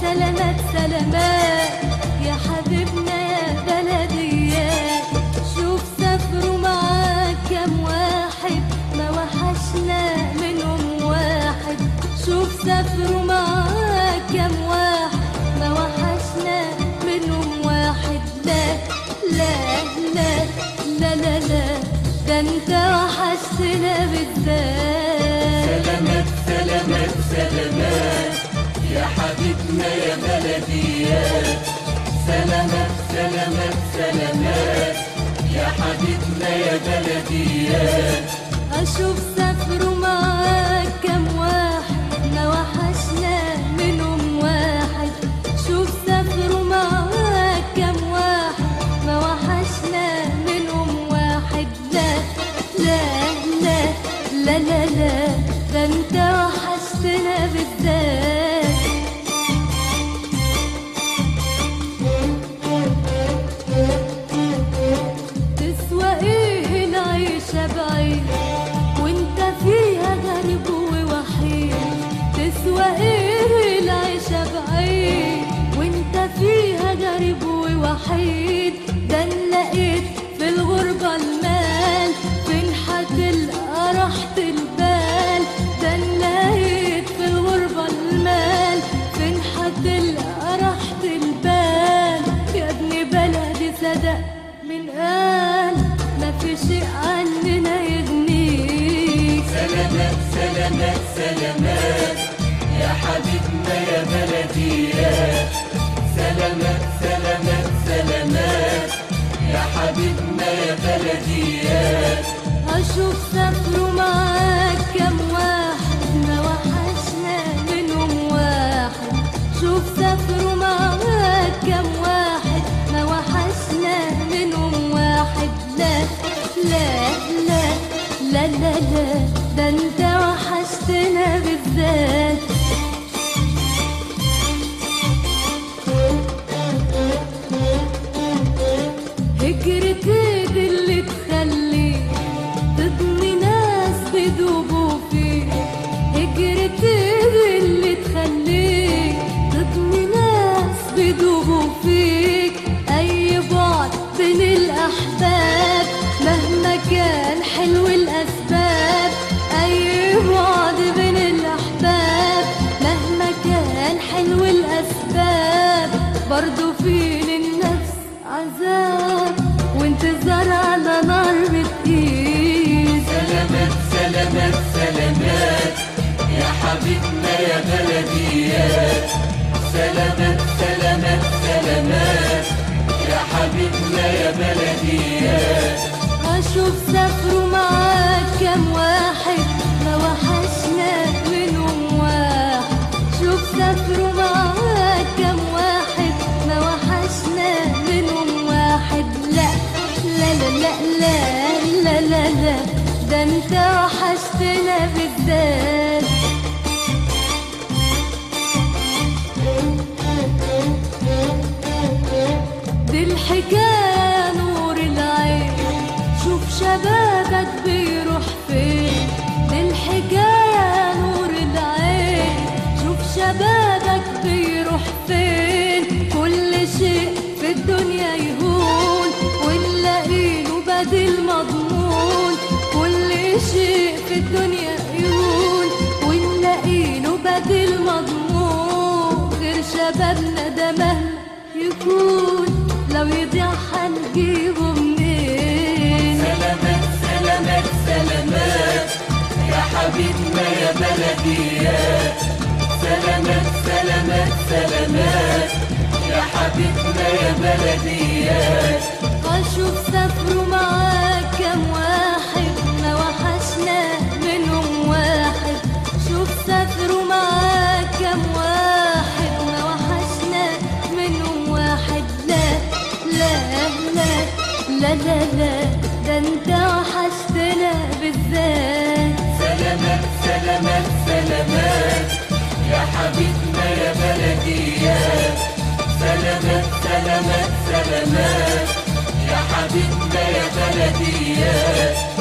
سلامات سلامات يا حبيبنا يا بلديات شوف سافروا معاك كام واحد. ما وحشنا منهم واحد. شوف سافروا معاك كام واحد. ما وحشنا منهم واحد. لا لا لا لا لا لا. ده انت وحشتنا بالذات. سلامات سلامات. Seleme Ya Habibna ya belediye. Selamet, selamet, selamet Ya Habibna ya belediye. أشوف غريب ووحيد ده لقيت في الغربة المال. يا بلديات أشوف سافروا معاك كام واحد ما وحشنا منهم واحد. شوف سافروا معاك كام واحد ما وحشنا منهم واحد. لا لا لا لا لا لا ده أنت وحشتنا بالذات. حلو الأسباب أي بعد بين الأحباب. مهما كان حلو الأسباب برضو في للنفس عذاب. وانتظار على نار بتقيس. سلامات سلامات سلامات. يا حبيبنا يا بلديات سلامات سلامات سلامات. يا حبيبنا يا بلديات أشوف سافروا لا لا لا. ده انت وحشتنا بالذات. ونلاقيله بديل مضمون كل شيء في الدنيا يهون ونلاقيله بديل مضمون غير شبابنا ده مهما يكون. لو يضيع هنجيبه منين؟ سلامات سلامات سلامات. يا حبيبنا يا بلديات سلامات سلامات سلامات. يا حبيبنا يا بلديات أشوف سافروا لا لا ده انت وحشتنا بالذات. سلامات سلامات سلامات يا حبيبنا يا بلديات سلامات سلامات سلامات يا حبيبنا يا بلديات أشوف